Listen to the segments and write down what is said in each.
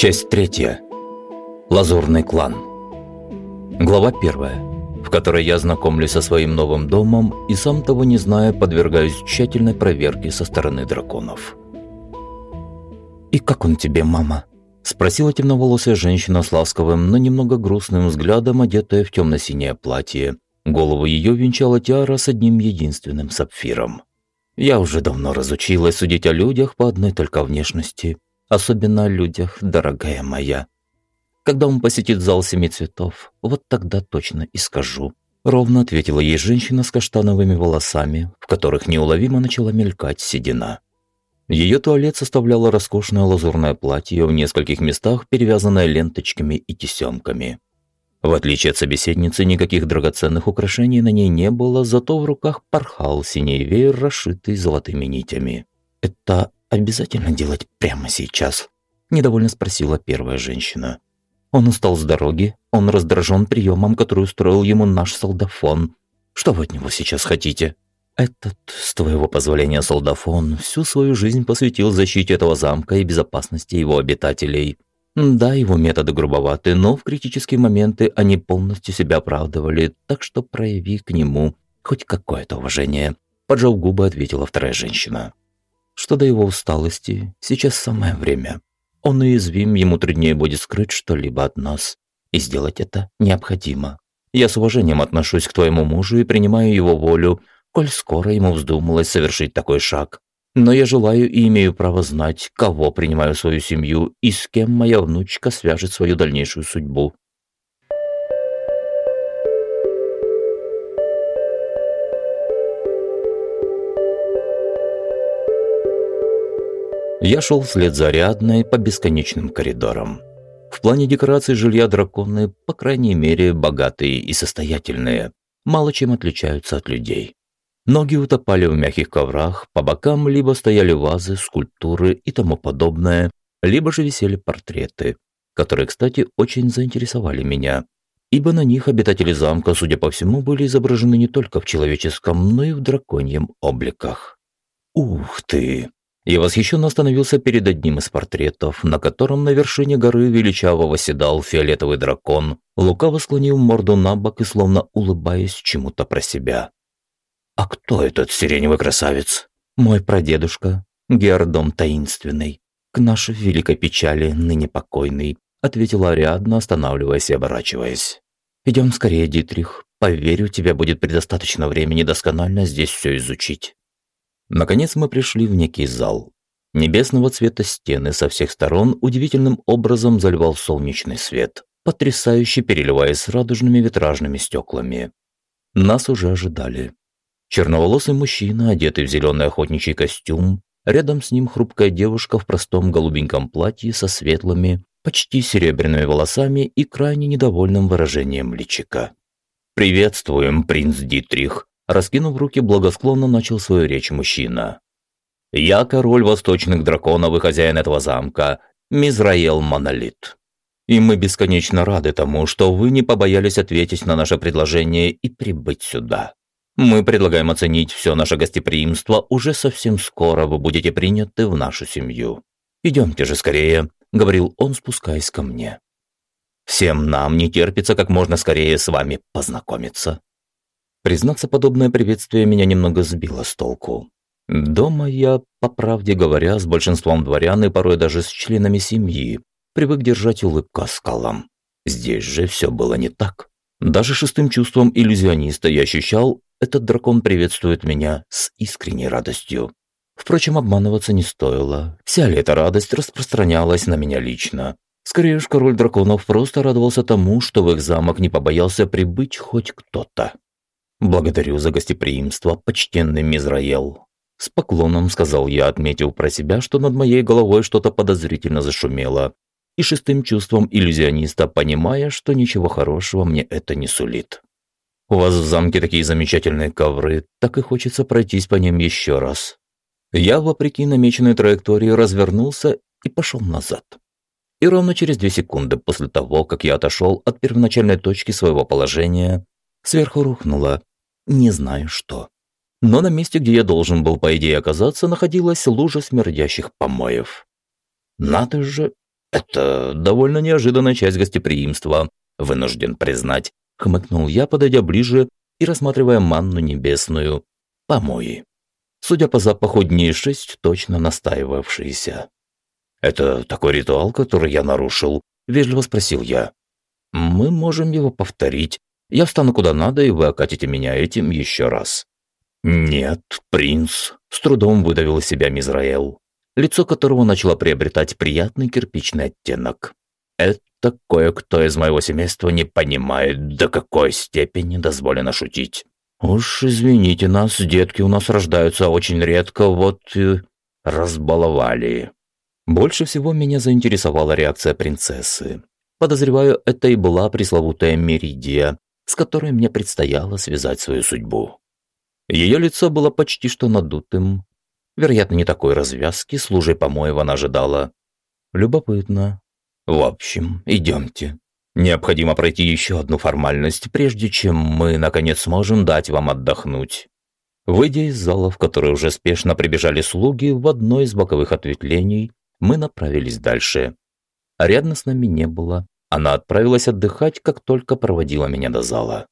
Часть третья. Лазурный клан. Глава первая, в которой я знакомлюсь со своим новым домом и сам того не зная подвергаюсь тщательной проверке со стороны драконов. «И как он тебе, мама?» – спросила темноволосая женщина с ласковым, но немного грустным взглядом, одетая в темно-синее платье. Голову ее венчала тиара с одним единственным сапфиром. Я уже давно разучилась судить о людях по одной только внешности, особенно о людях, дорогая моя. Когда он посетит зал семи цветов, вот тогда точно и скажу. Ровно ответила ей женщина с каштановыми волосами, в которых неуловимо начала мелькать седина. Ее туалет составляло роскошное лазурное платье в нескольких местах, перевязанное ленточками и тесемками. В отличие от собеседницы, никаких драгоценных украшений на ней не было, зато в руках порхал синий веер, расшитый золотыми нитями. «Это обязательно делать прямо сейчас?» – недовольно спросила первая женщина. Он устал с дороги, он раздражен приемом, который устроил ему наш солдафон. Что вы от него сейчас хотите? Этот, с твоего позволения, солдафон всю свою жизнь посвятил защите этого замка и безопасности его обитателей. Да, его методы грубоваты, но в критические моменты они полностью себя оправдывали, так что прояви к нему хоть какое-то уважение. Поджав губы, ответила вторая женщина. Что до его усталости, сейчас самое время. Он уязвим, ему труднее будет скрыть что-либо от нас. И сделать это необходимо. Я с уважением отношусь к твоему мужу и принимаю его волю, коль скоро ему вздумалось совершить такой шаг. Но я желаю и имею право знать, кого принимаю свою семью и с кем моя внучка свяжет свою дальнейшую судьбу. Я шел вслед за Ариадной по бесконечным коридорам. В плане декораций жилья драконы, по крайней мере, богатые и состоятельные, мало чем отличаются от людей. Ноги утопали в мягких коврах, по бокам либо стояли вазы, скульптуры и тому подобное, либо же висели портреты, которые, кстати, очень заинтересовали меня, ибо на них обитатели замка, судя по всему, были изображены не только в человеческом, но и в драконьем обликах. Ух ты! Я восхищенно остановился перед одним из портретов, на котором на вершине горы величаво восседал фиолетовый дракон, лукаво склонил морду на бок и словно улыбаясь чему-то про себя. «А кто этот сиреневый красавец?» «Мой прадедушка, Геордом Таинственный, к нашей великой печали ныне покойный», ответила Ариадна, останавливаясь и оборачиваясь. «Идем скорее, Дитрих. Поверю, тебя будет предостаточно времени досконально здесь все изучить». Наконец мы пришли в некий зал. Небесного цвета стены со всех сторон удивительным образом заливал солнечный свет, потрясающе переливаясь радужными витражными стеклами. Нас уже ожидали. Черноволосый мужчина, одетый в зеленый охотничий костюм, рядом с ним хрупкая девушка в простом голубеньком платье со светлыми, почти серебряными волосами и крайне недовольным выражением личика. «Приветствуем, принц Дитрих!» Раскинув руки, благосклонно начал свою речь мужчина. «Я король восточных драконов и хозяин этого замка, Мизраэл Монолит. И мы бесконечно рады тому, что вы не побоялись ответить на наше предложение и прибыть сюда. Мы предлагаем оценить все наше гостеприимство, уже совсем скоро вы будете приняты в нашу семью. Идемте же скорее», — говорил он, спускаясь ко мне. «Всем нам не терпится как можно скорее с вами познакомиться». Признаться, подобное приветствие меня немного сбило с толку. Дома я, по правде говоря, с большинством дворян и порой даже с членами семьи, привык держать улыбку скалам. Здесь же все было не так. Даже шестым чувством иллюзиониста я ощущал, этот дракон приветствует меня с искренней радостью. Впрочем, обманываться не стоило. Вся ли эта радость распространялась на меня лично. Скорее уж, король драконов просто радовался тому, что в их замок не побоялся прибыть хоть кто-то. «Благодарю за гостеприимство, почтенный Мизраел», – с поклоном сказал я, отметив про себя, что над моей головой что-то подозрительно зашумело, и шестым чувством иллюзиониста, понимая, что ничего хорошего мне это не сулит. «У вас в замке такие замечательные ковры, так и хочется пройтись по ним еще раз». Я, вопреки намеченной траектории, развернулся и пошел назад. И ровно через две секунды после того, как я отошел от первоначальной точки своего положения, сверху рухнуло не знаю что. Но на месте, где я должен был, по идее, оказаться, находилась лужа смердящих помоев. Надо же, Это довольно неожиданная часть гостеприимства, вынужден признать, хмыкнул я, подойдя ближе и рассматривая манну небесную, помои. Судя по запаху дней шесть, точно настаивавшиеся. «Это такой ритуал, который я нарушил?» – вежливо спросил я. «Мы можем его повторить. Я встану куда надо, и вы окатите меня этим еще раз». «Нет, принц», – с трудом выдавил из себя Мизраэл, лицо которого начало приобретать приятный кирпичный оттенок. «Это кое-кто из моего семейства не понимает, до какой степени дозволено шутить. Уж извините нас, детки у нас рождаются очень редко, вот и разбаловали». Больше всего меня заинтересовала реакция принцессы. Подозреваю, это и была пресловутая Меридия, с которой мне предстояло связать свою судьбу. Ее лицо было почти что надутым. Вероятно, не такой развязки с лужей помоев она ожидала. Любопытно. В общем, идемте. Необходимо пройти еще одну формальность, прежде чем мы, наконец, сможем дать вам отдохнуть. Выйдя из зала, в который уже спешно прибежали слуги, в одно из боковых ответвлений мы направились дальше. Ариадны с нами не было. Она отправилась отдыхать, как только проводила меня до зала.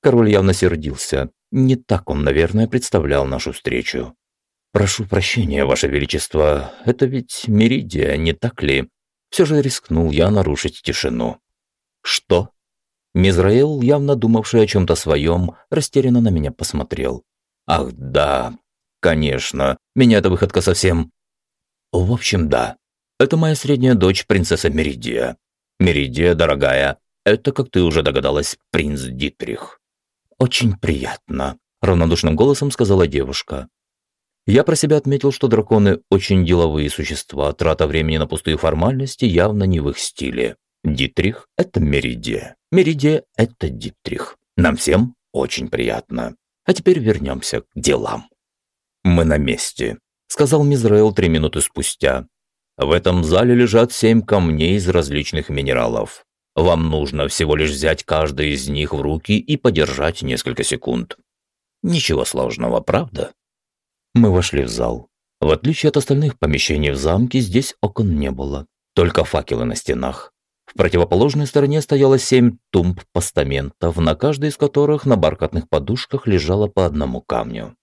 Король явно сердился. Не так он, наверное, представлял нашу встречу. «Прошу прощения, Ваше Величество, это ведь Меридия, не так ли?» Все же рискнул я нарушить тишину. «Что?» Мизраэл, явно думавший о чем-то своем, растерянно на меня посмотрел. «Ах, да, конечно, меня эта выходка совсем в общем, да. Это моя средняя дочь, принцесса Меридия. Меридия, дорогая, это, как ты уже догадалась, принц Дитрих. Очень приятно, равнодушным голосом сказала девушка. Я про себя отметил, что драконы очень деловые существа, трата времени на пустые формальности явно не в их стиле. Дитрих – это Меридия. Меридия – это Дитрих. Нам всем очень приятно. А теперь вернемся к делам. Мы на месте сказал Мизраэл три минуты спустя. В этом зале лежат семь камней из различных минералов. Вам нужно всего лишь взять каждый из них в руки и подержать несколько секунд. Ничего сложного, правда? Мы вошли в зал. В отличие от остальных помещений в замке, здесь окон не было, только факелы на стенах. В противоположной стороне стояло семь тумб постаментов, на каждой из которых на бархатных подушках лежало по одному камню.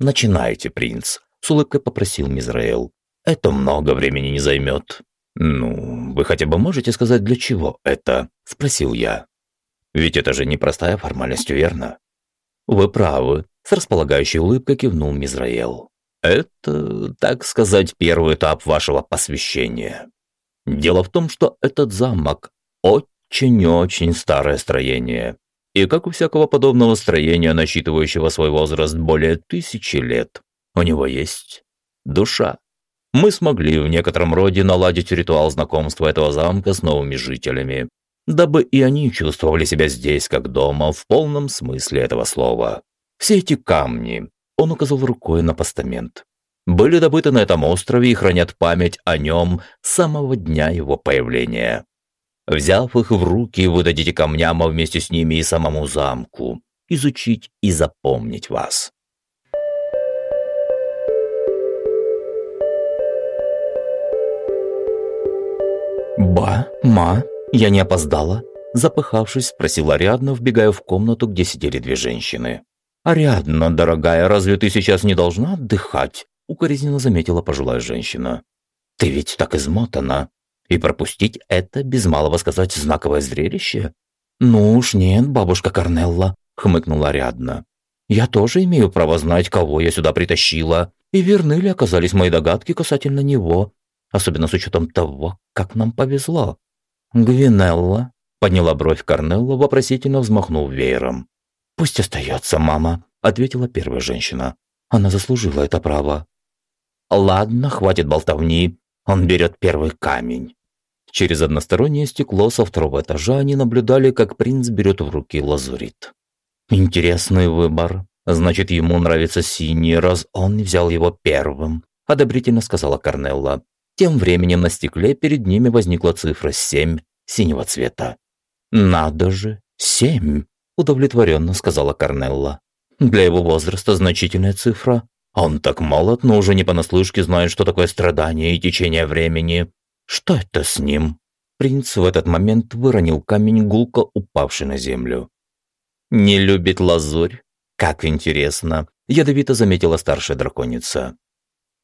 «Начинайте, принц», с улыбкой попросил Мизраэл. «Это много времени не займет». «Ну, вы хотя бы можете сказать, для чего это?» – спросил я. «Ведь это же непростая формальность, верно?» «Вы правы», – с располагающей улыбкой кивнул Мизраэл. «Это, так сказать, первый этап вашего посвящения. Дело в том, что этот замок очень-очень старое строение. И как у всякого подобного строения, насчитывающего свой возраст более тысячи лет, у него есть душа. Мы смогли в некотором роде наладить ритуал знакомства этого замка с новыми жителями, дабы и они чувствовали себя здесь как дома в полном смысле этого слова. Все эти камни, он указал рукой на постамент, были добыты на этом острове и хранят память о нем с самого дня его появления. Взяв их в руки, вы дадите камням, а вместе с ними и самому замку, изучить и запомнить вас. «Ба, ма, я не опоздала?» Запыхавшись, спросила Ариадна, вбегая в комнату, где сидели две женщины. «Ариадна, дорогая, разве ты сейчас не должна отдыхать?» укоризненно заметила пожилая женщина. «Ты ведь так измотана. И пропустить это, без малого сказать, знаковое зрелище?» «Ну уж нет, бабушка Корнелла», — хмыкнула Ариадна. «Я тоже имею право знать, кого я сюда притащила, и верны ли оказались мои догадки касательно него особенно с учетом того, как нам повезло. Гвинелла подняла бровь Корнелла, вопросительно взмахнув веером. «Пусть остается, мама», — ответила первая женщина. «Она заслужила это право». «Ладно, хватит болтовни. Он берет первый камень». Через одностороннее стекло со второго этажа они наблюдали, как принц берет в руки лазурит. «Интересный выбор. Значит, ему нравится синий, раз он взял его первым», – одобрительно сказала Корнелла. Тем временем на стекле перед ними возникла цифра 7 синего цвета. «Надо же, семь!» – удовлетворенно сказала Корнелла. «Для его возраста значительная цифра. Он так молод, но уже не понаслышке знает, что такое страдание и течение времени. «Что это с ним?» Принц в этот момент выронил камень, гулко упавший на землю. «Не любит лазурь? Как интересно!» – ядовито заметила старшая драконица.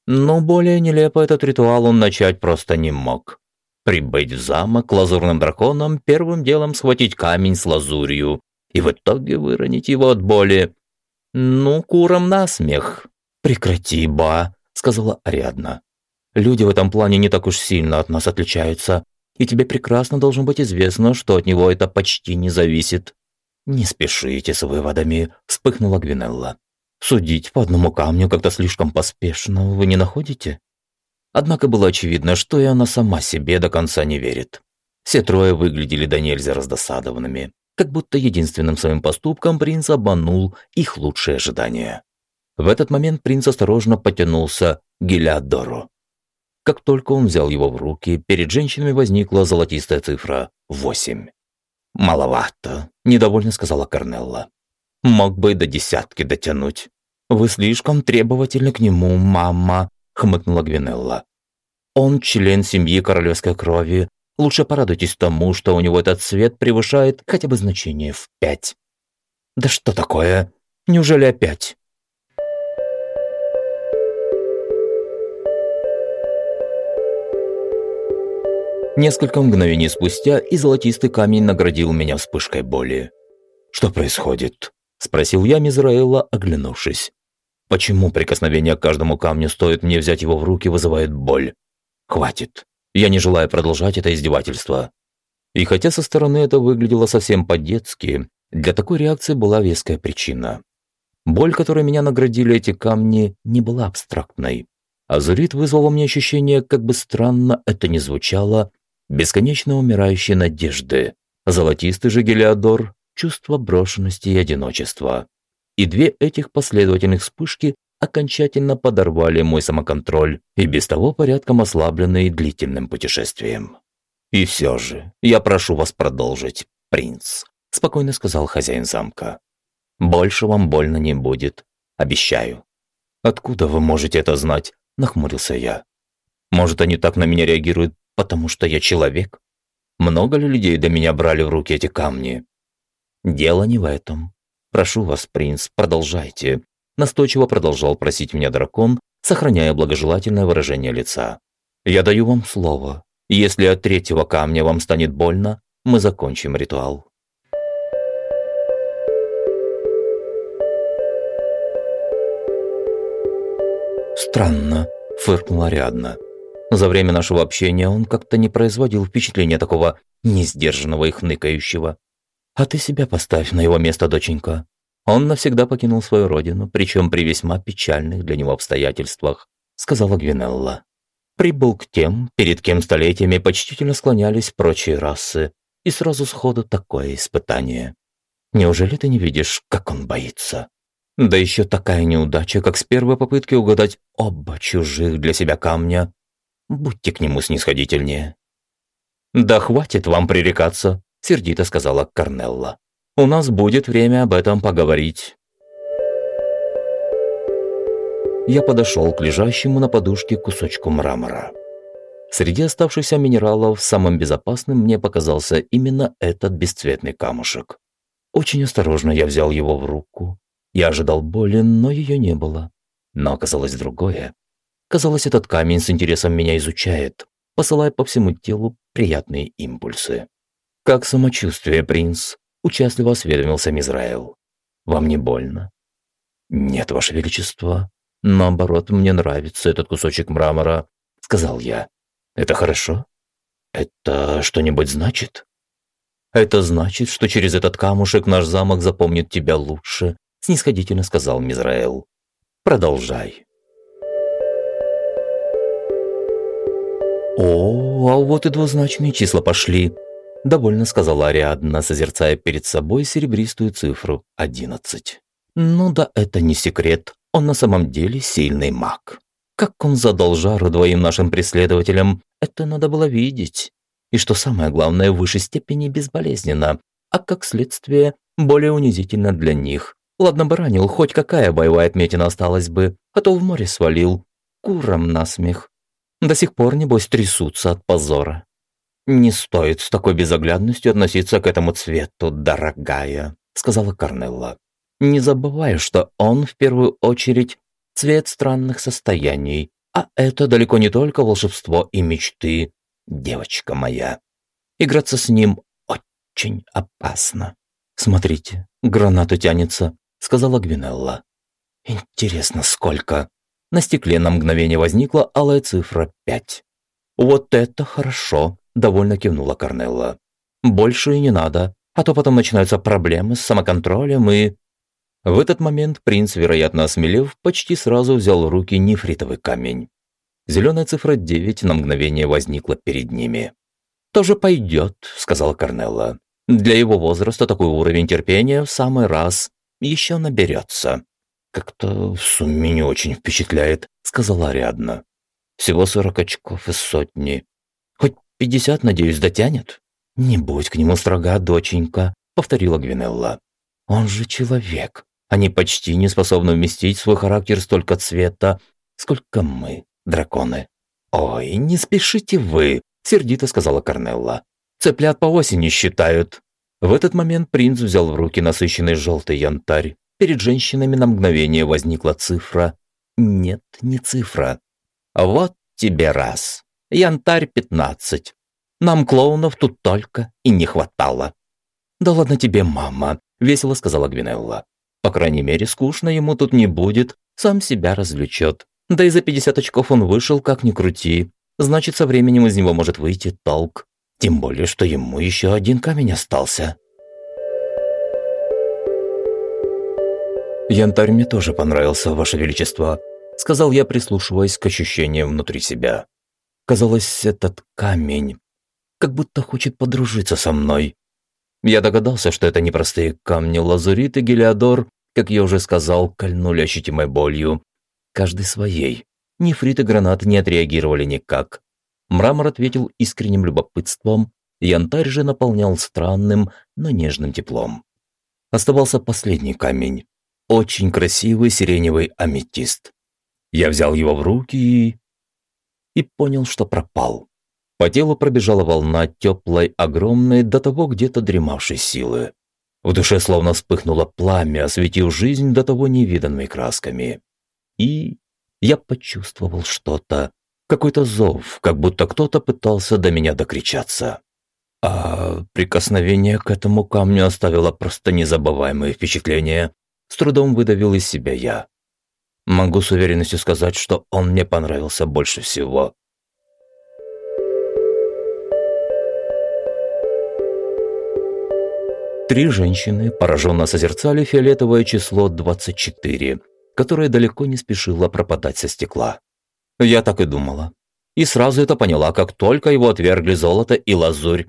Но более нелепо этот ритуал он начать просто не мог. Прибыть в замок лазурным драконом, первым делом схватить камень с лазурью и в итоге выронить его от боли. «Ну, курам насмех!» «Прекрати, ба!» – сказала Ариадна. «Люди в этом плане не так уж сильно от нас отличаются, и тебе прекрасно должно быть известно, что от него это почти не зависит». «Не спешите с выводами», – вспыхнула Гвинелла. «Судить по одному камню как-то слишком поспешно, вы не находите?» Однако было очевидно, что и она сама себе до конца не верит. Все трое выглядели до нельзя раздосадованными, как будто единственным своим поступком принц обманул их лучшие ожидания. В этот момент принц осторожно потянулся к Гелиадору. Как только он взял его в руки, перед женщинами возникла золотистая цифра – восемь. «Маловато», – недовольно сказала Корнелла. «Мог бы и до десятки дотянуть». «Вы слишком требовательны к нему, мама», – хмыкнула Гвинелла. «Он член семьи королевской крови. Лучше порадуйтесь тому, что у него этот цвет превышает хотя бы значение в пять». «Да что такое? Неужели опять?» Несколько мгновений спустя и золотистый камень наградил меня вспышкой боли. «Что происходит?» – спросил я Мизраэла, оглянувшись. «Почему прикосновение к каждому камню стоит мне взять его в руки вызывает боль? Хватит. Я не желаю продолжать это издевательство». И хотя со стороны это выглядело совсем по-детски, для такой реакции была веская причина. Боль, которой меня наградили эти камни, не была абстрактной. Азурит вызвал у меня ощущение, как бы странно это ни звучало, бесконечно умирающей надежды, золотистый же Гелиодор – чувство брошенности и одиночества. И две этих последовательных вспышки окончательно подорвали мой самоконтроль и без того порядком ослабленный длительным путешествием. «И все же, я прошу вас продолжить, принц», – спокойно сказал хозяин замка. «Больше вам больно не будет, обещаю». «Откуда вы можете это знать?» – нахмурился я. «Может, они так на меня реагируют, потому что я человек? Много ли людей до меня брали в руки эти камни? Дело не в этом. Прошу вас, принц, продолжайте. Настойчиво продолжал просить меня дракон, сохраняя благожелательное выражение лица. Я даю вам слово. Если от третьего камня вам станет больно, мы закончим ритуал. «Странно», – фыркнула Ариадна. За время нашего общения он как-то не производил впечатления такого несдержанного и хныкающего. А ты себя поставь на его место, доченька. Он навсегда покинул свою родину, причем при весьма печальных для него обстоятельствах, сказала Гвинелла. Прибыл к тем, перед кем столетиями почтительно склонялись прочие расы, и сразу сходу такое испытание. Неужели ты не видишь, как он боится? Да еще такая неудача, как с первой попытки угадать оба чужих для себя камня, Будьте к нему снисходительнее». «Да хватит вам пререкаться», – сердито сказала Корнелла. «У нас будет время об этом поговорить». Я подошел к лежащему на подушке кусочку мрамора. Среди оставшихся минералов самым безопасным мне показался именно этот бесцветный камушек. Очень осторожно я взял его в руку. Я ожидал боли, но ее не было. Но оказалось другое. Казалось, этот камень с интересом меня изучает, посылая по всему телу приятные импульсы. «Как самочувствие, принц?» – участливо осведомился Мизраэл. «Вам не больно?» «Нет, ваше величество. Наоборот, мне нравится этот кусочек мрамора», – сказал я. «Это хорошо? Это что-нибудь значит?» «Это значит, что через этот камушек наш замок запомнит тебя лучше», – снисходительно сказал Мизраэл. «Продолжай». «О, а вот и двузначные числа пошли», – довольно сказала Ариадна, созерцая перед собой серебристую цифру – одиннадцать. «Ну да, это не секрет, он на самом деле сильный маг. Как он задал жару двоим нашим преследователям, это надо было видеть. И что самое главное, в высшей степени безболезненно, а как следствие, более унизительно для них. Ладно бы ранил, хоть какая боевая отметина осталась бы, а то в море свалил. Куром насмех. До сих пор, небось, трясутся от позора. «Не стоит с такой безоглядностью относиться к этому цвету, дорогая», — сказала Корнелла. «Не забывай, что он, в первую очередь, цвет странных состояний, а это далеко не только волшебство и мечты, девочка моя. Играться с ним очень опасно. Смотрите, граната тянется, сказала Гвинелла. Интересно, сколько? На стекле на мгновение возникла алая цифра пять. Вот это хорошо, довольно кивнула Корнелла. Больше и не надо, а то потом начинаются проблемы с самоконтролем и... В этот момент принц, вероятно осмелев, почти сразу взял в руки нефритовый камень. Зеленая цифра 9 на мгновение возникла перед ними. «Тоже пойдет», — сказала Корнелла. «Для его возраста такой уровень терпения в самый раз еще наберется». «Как-то в сумме не очень впечатляет», — сказала Ариадна. «Всего сорок очков из сотни. Пятьдесят, надеюсь, дотянет?» «Не будь к нему строга, доченька», — повторила Гвинелла. «Он же человек. Они почти не способны вместить в свой характер столько цвета, сколько мы, драконы». «Ой, не спешите вы», — сердито сказала Корнелла. «Цыплят по осени считают». В этот момент принц взял в руки насыщенный желтый янтарь. Перед женщинами на мгновение возникла цифра. Нет, не цифра. Вот тебе раз. Янтарь пятнадцать. Нам клоунов тут только и не хватало. «Да ладно тебе, мама», — весело сказала Гвинелла. «По крайней мере, скучно ему тут не будет, сам себя развлечет. Да и за 50 очков он вышел, как ни крути. Значит, со временем из него может выйти толк. Тем более, что ему еще один камень остался». «Янтарь мне тоже понравился, Ваше Величество», — сказал я, прислушиваясь к ощущениям внутри себя. Казалось, этот камень как будто хочет подружиться со мной. Я догадался, что это непростые камни лазурит и гелиодор, как я уже сказал, кольнули ощутимой болью. Каждый своей. Нефрит и гранат не отреагировали никак. Мрамор ответил искренним любопытством, янтарь же наполнял странным, но нежным теплом. Оставался последний камень. Очень красивый сиреневый аметист. Я взял его в руки и... и понял, что пропал. По телу пробежала волна теплой, огромной, до того где-то дремавшей силы. В душе словно вспыхнуло пламя, осветив жизнь до того невиданными красками. И я почувствовал что-то, какой-то зов, как будто кто-то пытался до меня докричаться. А прикосновение к этому камню оставило просто незабываемое впечатление. С трудом выдавил из себя я. Могу с уверенностью сказать, что он мне понравился больше всего. Три женщины пораженно созерцали фиолетовое число 24, которое далеко не спешило пропадать со стекла. Я так и думала. И сразу это поняла, как только его отвергли золото и лазурь.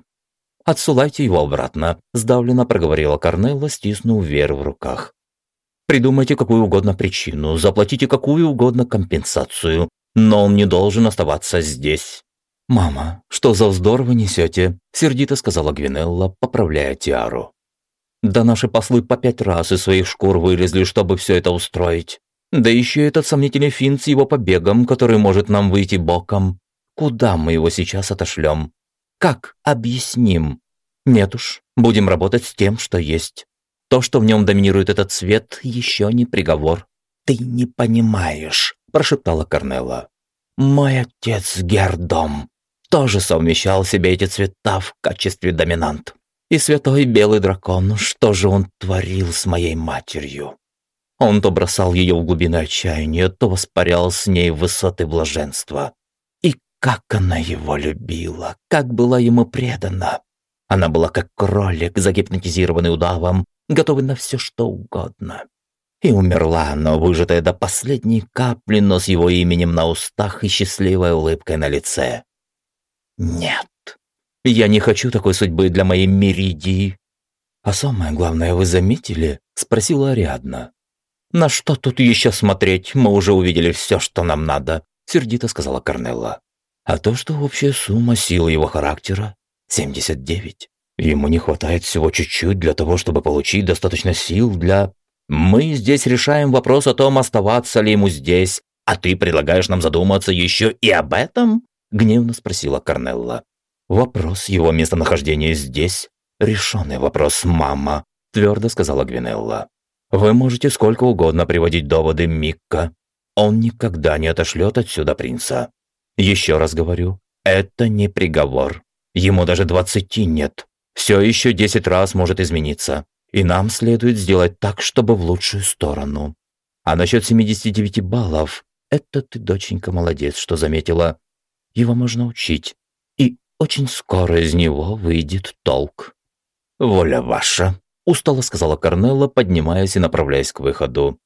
«Отсылайте его обратно», – сдавленно проговорила Корнелла, стиснув веер в руках. «Придумайте какую угодно причину, заплатите какую угодно компенсацию, но он не должен оставаться здесь». «Мама, что за вздор вы несете?» – сердито сказала Гвинелла, поправляя тиару. Да наши послы по пять раз из своих шкур вылезли, чтобы все это устроить. Да еще этот сомнительный финт с его побегом, который может нам выйти боком. Куда мы его сейчас отошлем? Как объясним? Нет уж, будем работать с тем, что есть. То, что в нем доминирует этот цвет, еще не приговор. «Ты не понимаешь», – прошептала Корнелла. «Мой отец Гердом тоже совмещал себе эти цвета в качестве доминант. И святой белый дракон, что же он творил с моей матерью? Он то бросал ее в глубины отчаяния, то воспарял с ней высоты блаженства. И как она его любила, как была ему предана. Она была как кролик, загипнотизированный удавом, готовый на все что угодно. И умерла она, выжатая до последней капли, но с его именем на устах и счастливой улыбкой на лице. Нет, я не хочу такой судьбы для моей Меридии. А самое главное, вы заметили? Спросила Ариадна. На что тут еще смотреть? Мы уже увидели все, что нам надо, сердито сказала Корнелла. А то, что общая сумма силы его характера 79. Ему не хватает всего чуть-чуть для того, чтобы получить достаточно сил для... Мы здесь решаем вопрос о том, оставаться ли ему здесь, «А ты предлагаешь нам задуматься еще и об этом?» – гневно спросила Корнелла. «Вопрос его местонахождения здесь – решенный вопрос, мама», – твердо сказала Гвинелла. «Вы можете сколько угодно приводить доводы Микка. Он никогда не отошлет отсюда принца. Еще раз говорю, это не приговор. Ему даже двадцати нет. Все еще десять раз может измениться. И нам следует сделать так, чтобы в лучшую сторону. А насчет 79 баллов, это ты, доченька, молодец, что заметила. Его можно учить. И очень скоро из него выйдет толк. «Воля ваша», – устало сказала Корнелла, поднимаясь и направляясь к выходу.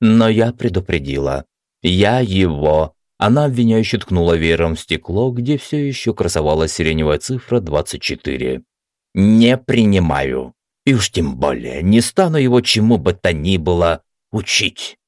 «Но я предупредила. Я его». Она обвиняюще ткнула веером в стекло, где все еще красовалась сиреневая цифра 24. «Не принимаю. И уж тем более не стану его чему бы то ни было учить».